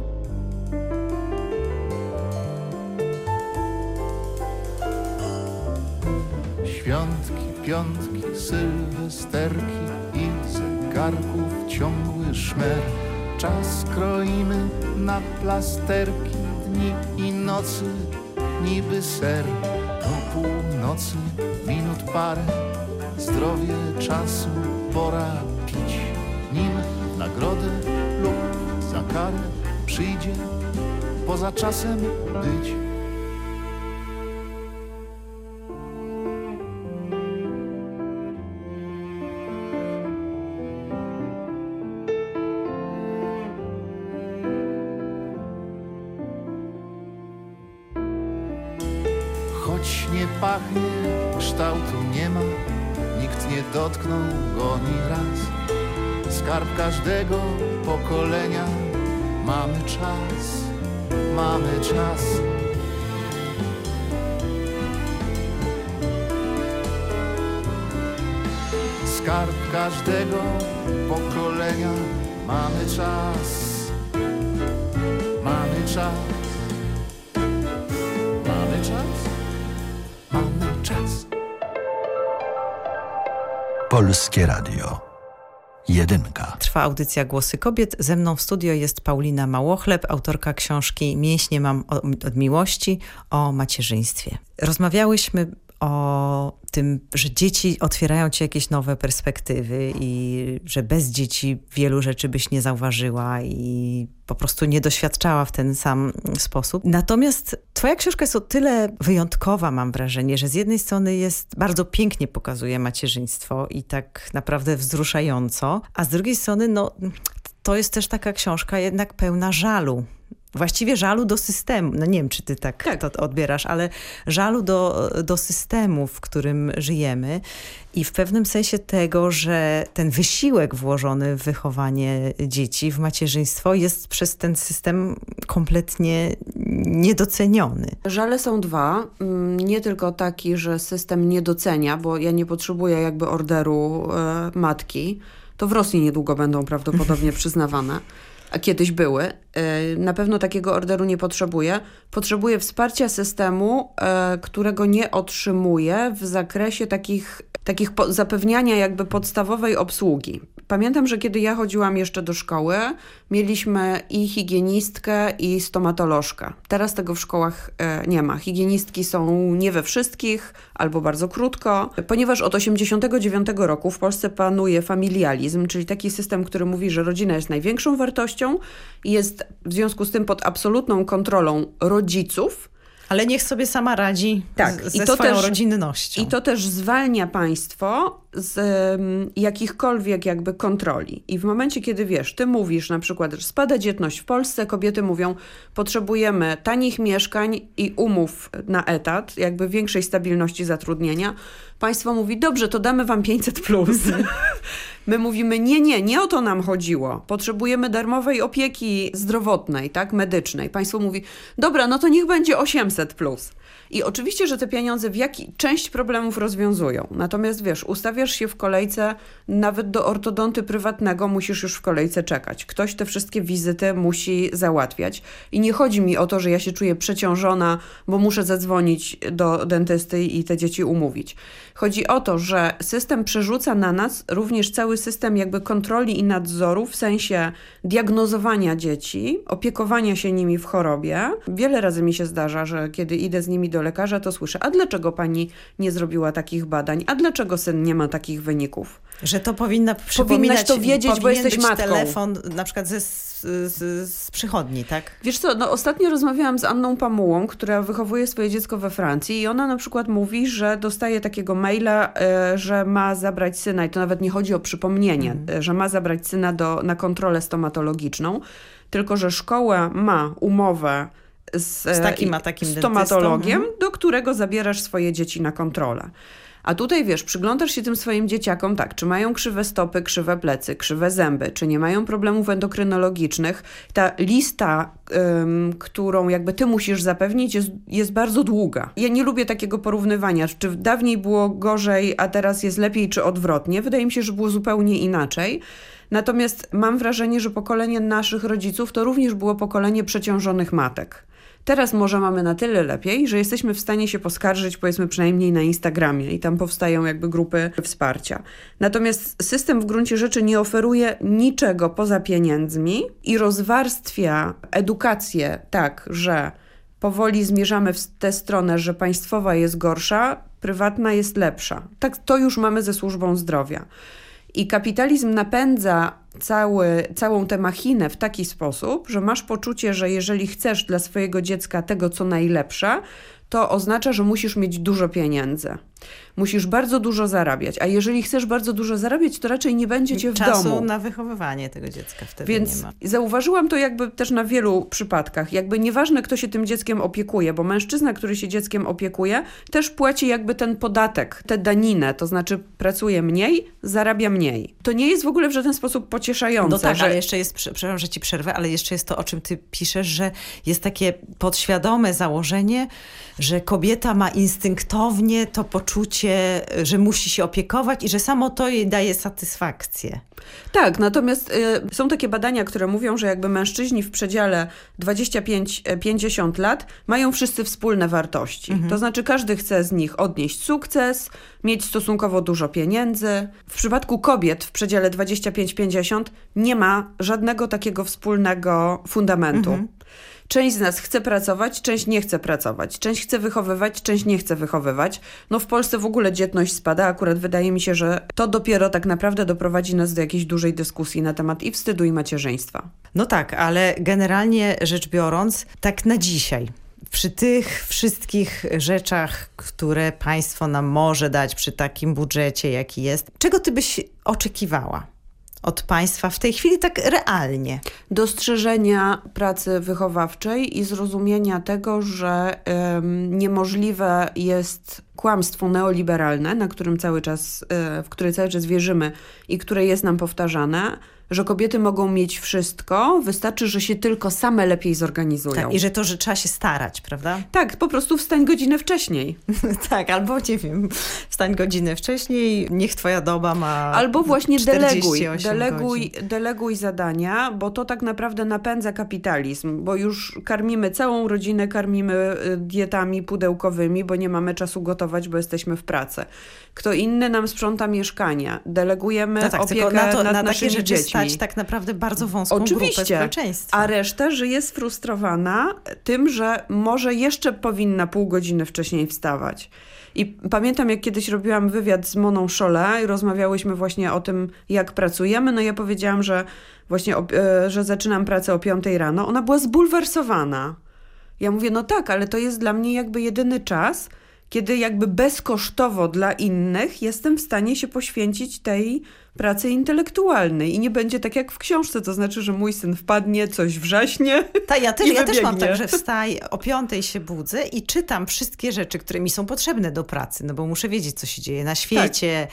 Świątki, piątki, sylwesterki i zegarków ciągły szmer. Czas kroimy na plasterki, dni i nocy, niby ser. Do północy, minut parę, zdrowie czasu pora pić. Nim nagrodę lub za karę przyjdzie poza czasem być. Każdego pokolenia, mamy czas, mamy czas, mamy czas, mamy czas. Polskie Radio. Jedynka. Trwa audycja Głosy Kobiet. Ze mną w studio jest Paulina Małochleb, autorka książki Mięśnie mam od miłości o macierzyństwie. Rozmawiałyśmy o tym, że dzieci otwierają ci jakieś nowe perspektywy i że bez dzieci wielu rzeczy byś nie zauważyła i po prostu nie doświadczała w ten sam sposób. Natomiast twoja książka jest o tyle wyjątkowa, mam wrażenie, że z jednej strony jest bardzo pięknie pokazuje macierzyństwo i tak naprawdę wzruszająco, a z drugiej strony no, to jest też taka książka jednak pełna żalu właściwie żalu do systemu. No nie wiem, czy ty tak, tak. to odbierasz, ale żalu do, do systemu, w którym żyjemy i w pewnym sensie tego, że ten wysiłek włożony w wychowanie dzieci, w macierzyństwo jest przez ten system kompletnie niedoceniony. Żale są dwa. Mm, nie tylko taki, że system nie docenia, bo ja nie potrzebuję jakby orderu e, matki. To w Rosji niedługo będą prawdopodobnie [laughs] przyznawane a kiedyś były. E, na pewno takiego orderu nie potrzebuje. Potrzebuje wsparcia systemu, e, którego nie otrzymuje w zakresie takich, takich zapewniania jakby podstawowej obsługi. Pamiętam, że kiedy ja chodziłam jeszcze do szkoły, mieliśmy i higienistkę, i stomatolożkę. Teraz tego w szkołach e, nie ma. Higienistki są nie we wszystkich, albo bardzo krótko, ponieważ od 89 roku w Polsce panuje familializm, czyli taki system, który mówi, że rodzina jest największą wartością i jest w związku z tym pod absolutną kontrolą rodziców, ale niech sobie sama radzi tak, z, ze I to swoją też, rodzinnością. I to też zwalnia państwo z um, jakichkolwiek jakby kontroli. I w momencie, kiedy wiesz, ty mówisz na przykład, że spada dzietność w Polsce, kobiety mówią, potrzebujemy tanich mieszkań i umów na etat, jakby większej stabilności zatrudnienia. Państwo mówi, dobrze, to damy wam 500 plus. [laughs] My mówimy, nie, nie, nie o to nam chodziło. Potrzebujemy darmowej opieki zdrowotnej, tak, medycznej. Państwo mówi, dobra, no to niech będzie 800 plus. I oczywiście, że te pieniądze w jaki, część problemów rozwiązują. Natomiast wiesz, ustawiasz się w kolejce, nawet do ortodonty prywatnego musisz już w kolejce czekać. Ktoś te wszystkie wizyty musi załatwiać. I nie chodzi mi o to, że ja się czuję przeciążona, bo muszę zadzwonić do dentysty i te dzieci umówić. Chodzi o to, że system przerzuca na nas również cały system jakby kontroli i nadzoru w sensie diagnozowania dzieci, opiekowania się nimi w chorobie. Wiele razy mi się zdarza, że kiedy idę z nimi do lekarza, to słyszę, a dlaczego pani nie zrobiła takich badań? A dlaczego syn nie ma takich wyników? Że to powinna Powinnaś to wiedzieć, bo jesteś matką. telefon na przykład ze, z, z, przychodni, tak? Wiesz co, no ostatnio rozmawiałam z Anną Pamułą, która wychowuje swoje dziecko we Francji i ona na przykład mówi, że dostaje takiego maila, y, że ma zabrać syna i to nawet nie chodzi o przypomnienie, mm. że ma zabrać syna do, na kontrolę stomatologiczną, tylko że szkoła ma umowę z, z takim a takim stomatologiem, dentystą. do którego zabierasz swoje dzieci na kontrolę. A tutaj wiesz, przyglądasz się tym swoim dzieciakom tak, czy mają krzywe stopy, krzywe plecy, krzywe zęby, czy nie mają problemów endokrynologicznych. Ta lista, ym, którą jakby ty musisz zapewnić jest, jest bardzo długa. Ja nie lubię takiego porównywania, czy dawniej było gorzej, a teraz jest lepiej, czy odwrotnie. Wydaje mi się, że było zupełnie inaczej. Natomiast mam wrażenie, że pokolenie naszych rodziców to również było pokolenie przeciążonych matek. Teraz może mamy na tyle lepiej, że jesteśmy w stanie się poskarżyć, powiedzmy przynajmniej na Instagramie i tam powstają jakby grupy wsparcia. Natomiast system w gruncie rzeczy nie oferuje niczego poza pieniędzmi i rozwarstwia edukację tak, że powoli zmierzamy w tę stronę, że państwowa jest gorsza, prywatna jest lepsza. Tak to już mamy ze służbą zdrowia. I kapitalizm napędza cały, całą tę machinę w taki sposób, że masz poczucie, że jeżeli chcesz dla swojego dziecka tego, co najlepsze, to oznacza, że musisz mieć dużo pieniędzy. Musisz bardzo dużo zarabiać, a jeżeli chcesz bardzo dużo zarabiać, to raczej nie będzie cię w Czasu domu. na wychowywanie tego dziecka wtedy Więc nie ma. zauważyłam to jakby też na wielu przypadkach. Jakby nieważne, kto się tym dzieckiem opiekuje, bo mężczyzna, który się dzieckiem opiekuje, też płaci jakby ten podatek, tę daninę, to znaczy pracuje mniej, zarabia mniej. To nie jest w ogóle w żaden sposób pocieszające. No tak, że... ale jeszcze jest, prze- przepraszam, że ci przerwę, ale jeszcze jest to, o czym ty piszesz, że jest takie podświadome założenie, że kobieta ma instynktownie to poczucie, że musi się opiekować i że samo to jej daje satysfakcję. Tak, natomiast y, są takie badania, które mówią, że jakby mężczyźni w przedziale 25-50 lat mają wszyscy wspólne wartości. To znaczy każdy chce z nich odnieść sukces, mieć stosunkowo dużo pieniędzy. W przypadku kobiet w przedziale 25-50 nie ma żadnego takiego wspólnego fundamentu. Część z nas chce pracować, część nie chce pracować. Część chce wychowywać, część nie chce wychowywać. No w Polsce w ogóle dzietność spada. Akurat wydaje mi się, że to dopiero tak naprawdę doprowadzi nas do jakiejś dużej dyskusji na temat i wstydu, i macierzyństwa. No tak, ale generalnie rzecz biorąc, tak na dzisiaj. Przy tych wszystkich rzeczach, które państwo nam może dać przy takim budżecie, jaki jest, czego ty byś oczekiwała od państwa w tej chwili tak realnie? Dostrzeżenia pracy wychowawczej i zrozumienia tego, że em, niemożliwe jest kłamstwo neoliberalne, na którym cały czas, e, w które cały czas wierzymy i które jest nam powtarzane, że kobiety mogą mieć wszystko, wystarczy, że się tylko same lepiej zorganizują. Tak, I że to, że trzeba się starać, prawda? Tak, po prostu wstań godzinę wcześniej. [laughs] tak, albo nie wiem, wstań godzinę wcześniej, niech twoja doba ma Albo właśnie 48 deleguj, deleguj, godzin. deleguj zadania, bo to tak naprawdę napędza kapitalizm, bo już karmimy całą rodzinę, karmimy y, dietami pudełkowymi, bo nie mamy czasu gotować, bo jesteśmy w pracy. Kto inny nam sprząta mieszkania, delegujemy No tak, opiekę na, to, nad na naszymi dziećmi. Stać tak naprawdę bardzo wąską grupę Oczywiście, społeczeństwa. a reszta żyje sfrustrowana tym, że może jeszcze powinna pół godziny wcześniej wstawać. I pamiętam, jak kiedyś robiłam wywiad z Moną Szole i rozmawiałyśmy właśnie o tym, jak pracujemy. No ja powiedziałam, że właśnie, o, e, że zaczynam pracę o 5 rano. Ona była zbulwersowana. Ja mówię, no tak, ale to jest dla mnie jakby jedyny czas, kiedy jakby bezkosztowo dla innych jestem w stanie się poświęcić tej pracy intelektualnej i nie będzie tak jak w książce, to znaczy, że mój syn wpadnie, coś wrzaśnie Tak, ja [laughs] też, ja też mam tak, że wstaj, o piątej się budzę i czytam wszystkie rzeczy, które mi są potrzebne do pracy, no bo muszę wiedzieć, co się dzieje na świecie.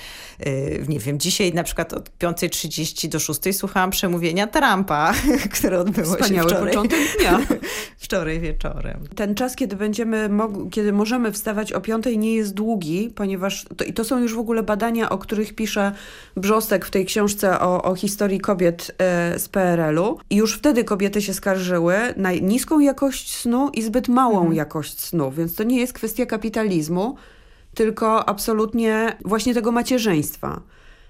Y, nie wiem, dzisiaj na przykład od 5.30 do 6.00 słuchałam przemówienia Trumpa, [laughs] które odbyło Wspaniały się wczoraj. początek dnia. [laughs] wczoraj wieczorem. Ten czas, kiedy będziemy, kiedy możemy wstawać o piątej nie jest długi, ponieważ to, i to są już w ogóle badania, o których pisze Brzostek w tej książce o, o historii kobiet e, z PRL-u. I już wtedy kobiety się skarżyły na niską jakość snu i zbyt małą jakość snu, więc to nie jest kwestia kapitalizmu, tylko absolutnie właśnie tego macierzyństwa.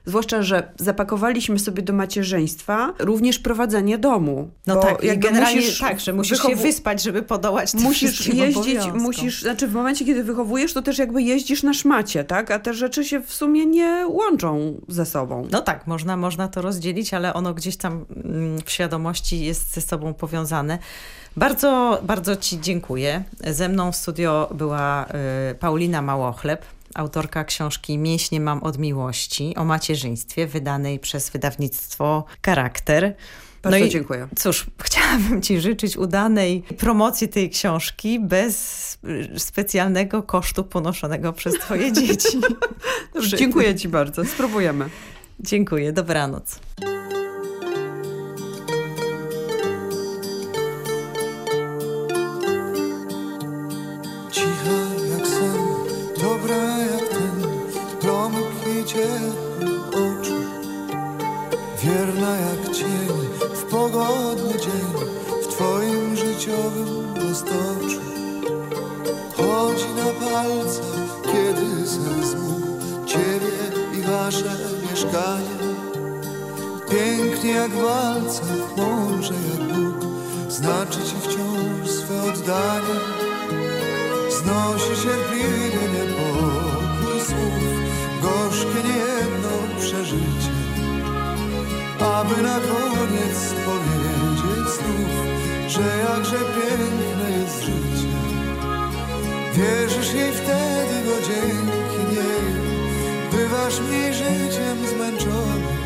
Zwłaszcza, że zapakowaliśmy sobie do macierzyństwa również prowadzenie domu. No tak, i jakby generalnie musisz tak, że musisz się wyspać, żeby podołać tym Musisz jeździć, obowiązkom. musisz, znaczy w momencie, kiedy wychowujesz, to też jakby jeździsz na szmacie, tak? A te rzeczy się w sumie nie łączą ze sobą. No tak, można, można to rozdzielić, ale ono gdzieś tam mm, w świadomości jest ze sobą powiązane. Bardzo, bardzo Ci dziękuję. Ze mną w studio była y, Paulina Małochleb, autorka książki Mięśnie mam od miłości o macierzyństwie, wydanej przez wydawnictwo Charakter. Bardzo i dziękuję. Cóż, [laughs] chciałabym Ci życzyć udanej promocji tej książki bez y, specjalnego kosztu ponoszonego przez Twoje [laughs] dzieci. Dobrze, dziękuję Ci bardzo. Spróbujemy. Dziękuję, dobranoc. Jak w walcach, mądrze jak Bóg, znaczy ci wciąż swe oddanie. Znosi cierpliwie niepokój słów, gorzkie niejedno przeżycie. Aby na koniec powiedzieć znów, że jakże piękne jest życie. Wierzysz jej wtedy, bo dzięki niej bywasz mniej życiem zmęczony.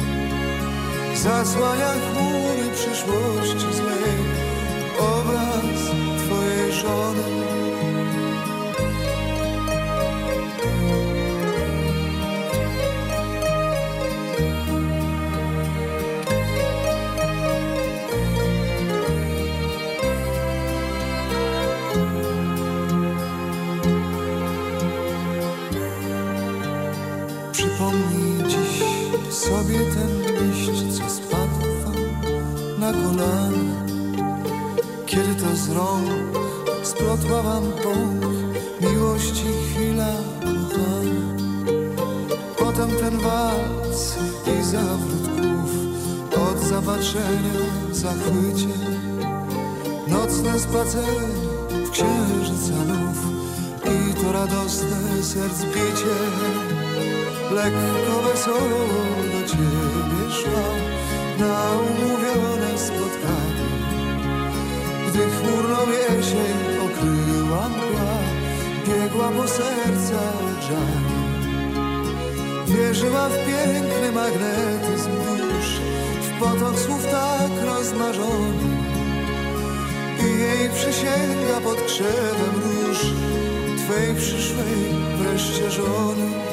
Zasłania chmury przyszłości złej obraz twojej żony. Przypomnij dziś sobie ten Kiedy to z rąk splotła wam pąk miłości chwila kochana. Potem ten walc i zawrót głów od zapatrzenia zachwycie. Nocne spacery w księżyca nów i to radosne serc bicie. Lekko wesoło do ciebie szła na umówione spotkanie. Gdy chmurną jesień okryła mgła, biegła po serca grzanie. Wierzyła w piękny magnetyzm dusz, w potok słów tak rozmarzony. I jej przysięga pod krzewem róż, twej przyszłej wreszcie żony.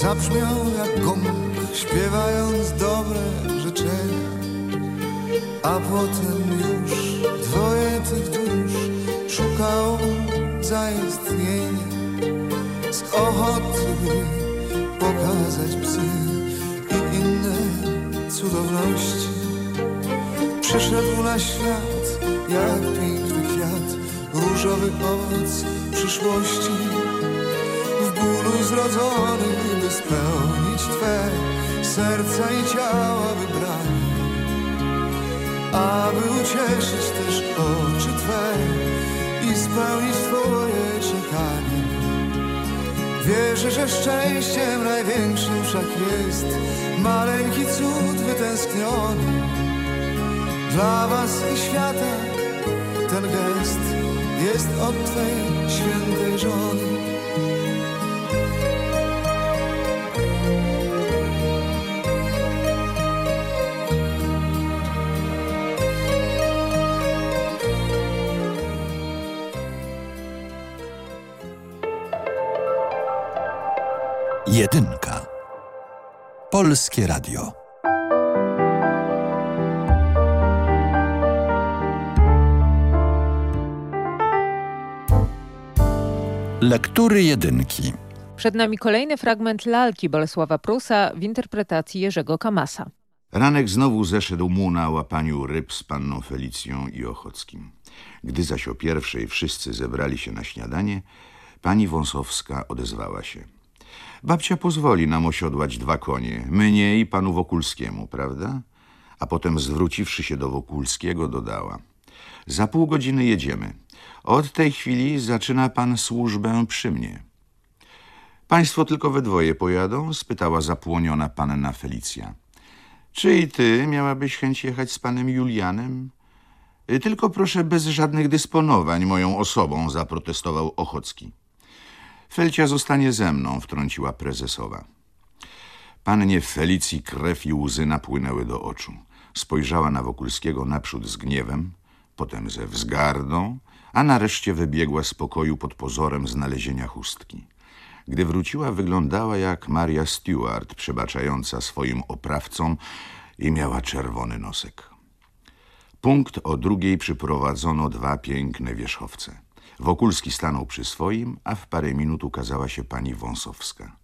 Zabrzmiał jak gong, śpiewając dobre życzenia. A potem już dwoje tych dusz szukało zaistnienia. Z ochoty by pokazać psy i inne cudowności. Przyszedł na świat jak piękny kwiat, różowy owoc przyszłości zrodzony, by spełnić Twe serca i ciała wybranie, aby ucieszyć też oczy Twe i spełnić Twoje czekanie. Wierzę, że szczęściem największym wszak jest maleńki cud wytęskniony. Dla Was i świata ten gest jest od Twej świętej żony. Jedynka. Polskie Radio. Lektury jedynki. Przed nami kolejny fragment lalki Bolesława Prusa w interpretacji Jerzego Kamasa. Ranek znowu zeszedł mu na łapaniu ryb z panną Felicją i Ochockim. Gdy zaś o pierwszej wszyscy zebrali się na śniadanie, pani Wąsowska odezwała się. Babcia pozwoli nam osiodłać dwa konie, mnie i panu Wokulskiemu, prawda? A potem zwróciwszy się do Wokulskiego dodała. Za pół godziny jedziemy. Od tej chwili zaczyna pan służbę przy mnie. Państwo tylko we dwoje pojadą? spytała zapłoniona panna Felicja. Czy i ty miałabyś chęć jechać z panem Julianem? Tylko proszę bez żadnych dysponowań moją osobą, zaprotestował Ochocki. Felcia zostanie ze mną, wtrąciła prezesowa. Pannie Felicji krew i łzy napłynęły do oczu. Spojrzała na Wokulskiego naprzód z gniewem, potem ze wzgardą, a nareszcie wybiegła z pokoju pod pozorem znalezienia chustki. Gdy wróciła, wyglądała jak Maria Stewart, przebaczająca swoim oprawcom i miała czerwony nosek. Punkt o drugiej przyprowadzono dwa piękne wierzchowce. Wokulski stanął przy swoim, a w parę minut ukazała się pani Wąsowska.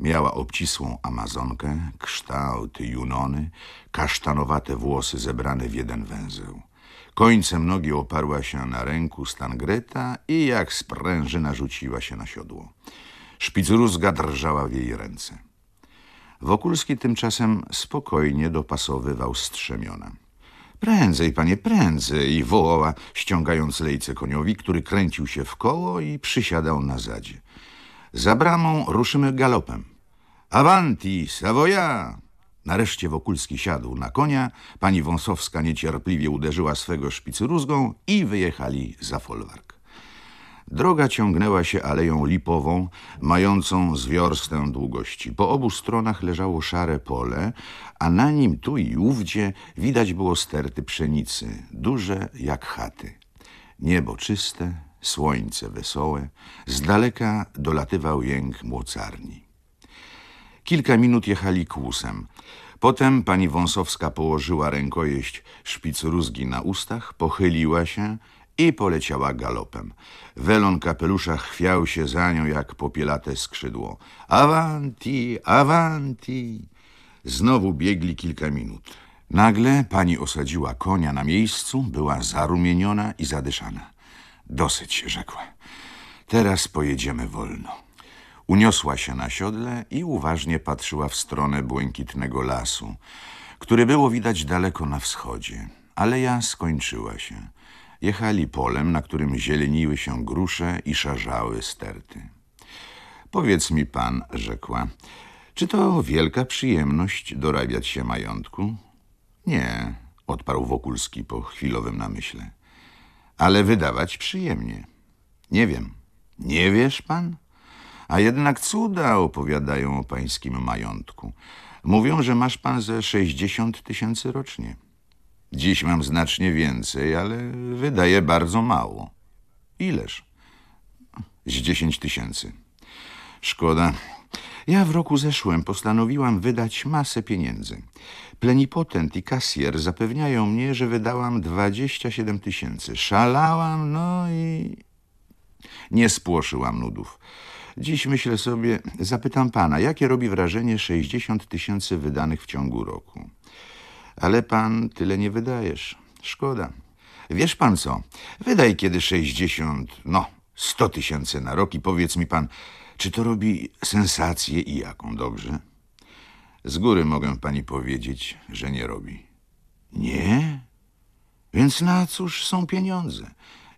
Miała obcisłą amazonkę, kształt junony, kasztanowate włosy zebrane w jeden węzeł. Końcem nogi oparła się na ręku Stangreta i jak sprężyna rzuciła się na siodło. Szpicurózga drżała w jej ręce. Wokulski tymczasem spokojnie dopasowywał strzemiona. Prędzej, panie, prędzej, wołała, ściągając lejce koniowi, który kręcił się w koło i przysiadał na zadzie. Za bramą ruszymy galopem. Avanti, Savoya! Nareszcie Wokulski siadł na konia, pani Wąsowska niecierpliwie uderzyła swego szpicyrózgą i wyjechali za folwark. Droga ciągnęła się aleją lipową, mającą z wiorstę długości. Po obu stronach leżało szare pole, a na nim tu i ówdzie widać było sterty pszenicy, duże jak chaty. Niebo czyste, słońce wesołe, z daleka dolatywał jęk młocarni. Kilka minut jechali kłusem. Potem pani Wąsowska położyła rękojeść szpicurózgi na ustach, pochyliła się i poleciała galopem. Welon kapelusza chwiał się za nią jak popielate skrzydło. Avanti, avanti! Znowu biegli kilka minut. Nagle pani osadziła konia na miejscu, była zarumieniona i zadyszana. Dosyć, rzekła. Teraz pojedziemy wolno. Uniosła się na siodle i uważnie patrzyła w stronę błękitnego lasu, który było widać daleko na wschodzie. Aleja skończyła się. Jechali polem, na którym zieleniły się grusze i szarzały sterty. Powiedz mi pan, rzekła, czy to wielka przyjemność dorabiać się majątku? Nie, odparł Wokulski po chwilowym namyśle. Ale wydawać przyjemnie. Nie wiem. Nie wiesz pan? A jednak cuda opowiadają o pańskim majątku. Mówią, że masz pan ze sześćdziesiąt tysięcy rocznie. Dziś mam znacznie więcej, ale wydaje bardzo mało. Ileż? Z dziesięć tysięcy. Szkoda. Ja w roku zeszłym postanowiłam wydać masę pieniędzy. Plenipotent i kasjer zapewniają mnie, że wydałam 27 tysięcy. Szalałam, no i nie spłoszyłam nudów. Dziś myślę sobie, zapytam pana, jakie robi wrażenie 60 tysięcy wydanych w ciągu roku. Ale pan tyle nie wydajesz. Szkoda. Wiesz pan co? Wydaj kiedy 60, no, 100 tysięcy na rok i powiedz mi pan, czy to robi sensację i jaką, dobrze? Z góry mogę pani powiedzieć, że nie robi. Nie? Więc na cóż są pieniądze?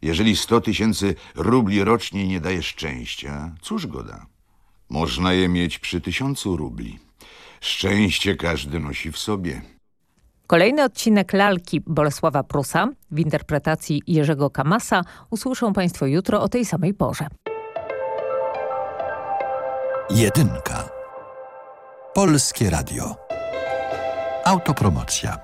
Jeżeli 100 tysięcy rubli rocznie nie daje szczęścia, cóż go da? Można je mieć przy tysiącu rubli. Szczęście każdy nosi w sobie. Kolejny odcinek lalki Bolesława Prusa w interpretacji Jerzego Kamasa usłyszą Państwo jutro o tej samej porze. Jedynka. Polskie Radio. Autopromocja.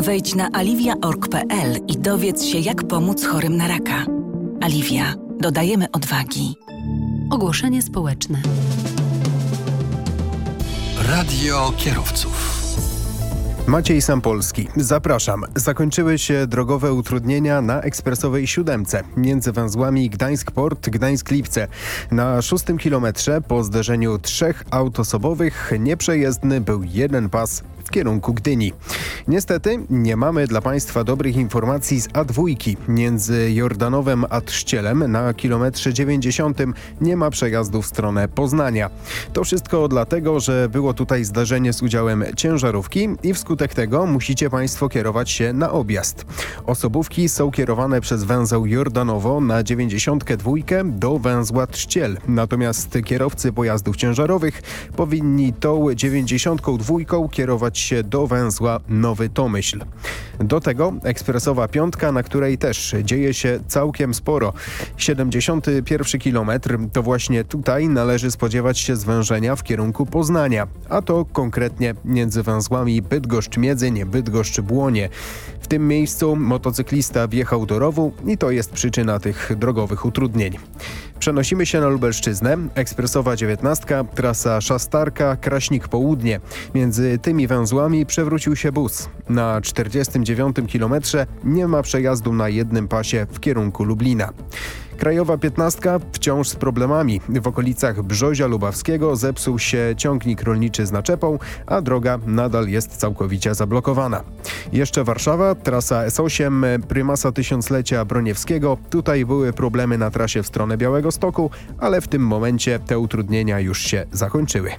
Wejdź na aliwia.org.pl i dowiedz się, jak pomóc chorym na raka. Aliwia. dodajemy odwagi. Ogłoszenie społeczne. Radio kierowców. Maciej Sampolski. Zapraszam. Zakończyły się drogowe utrudnienia na ekspresowej siódemce między węzłami Gdańsk-Port, Gdańsk-Lipce. Na szóstym kilometrze po zderzeniu trzech aut osobowych nieprzejezdny był jeden pas w kierunku Gdyni. Niestety nie mamy dla Państwa dobrych informacji z A2. Między Jordanowem a Trzcielem na kilometrze 90 nie ma przejazdu w stronę Poznania. To wszystko dlatego, że było tutaj zdarzenie z udziałem ciężarówki i wskutek tego musicie Państwo kierować się na objazd. Osobówki są kierowane przez węzeł Jordanowo na 92 do węzła Trzciel. Natomiast kierowcy pojazdów ciężarowych powinni tą 92 kierować się do węzła Nowy Tomyśl. Do tego ekspresowa piątka, na której też dzieje się całkiem sporo. 71 kilometr to właśnie tutaj należy spodziewać się zwężenia w kierunku Poznania, a to konkretnie między węzłami Bydgoszcz-Miedzyń, Bydgoszcz-Błonie. W tym miejscu motocyklista wjechał do rowu i to jest przyczyna tych drogowych utrudnień. Przenosimy się na Lubelszczyznę. Ekspresowa 19, trasa Szastarka, Kraśnik Południe. Między tymi węzłami przewrócił się bus. Na 49 kilometrze nie ma przejazdu na jednym pasie w kierunku Lublina. Krajowa 15 wciąż z problemami. W okolicach Brzozia Lubawskiego zepsuł się ciągnik rolniczy z naczepą, a droga nadal jest całkowicie zablokowana. Jeszcze Warszawa, trasa S8, prymasa tysiąclecia Broniewskiego. Tutaj były problemy na trasie w stronę Białego Stoku, ale w tym momencie te utrudnienia już się zakończyły.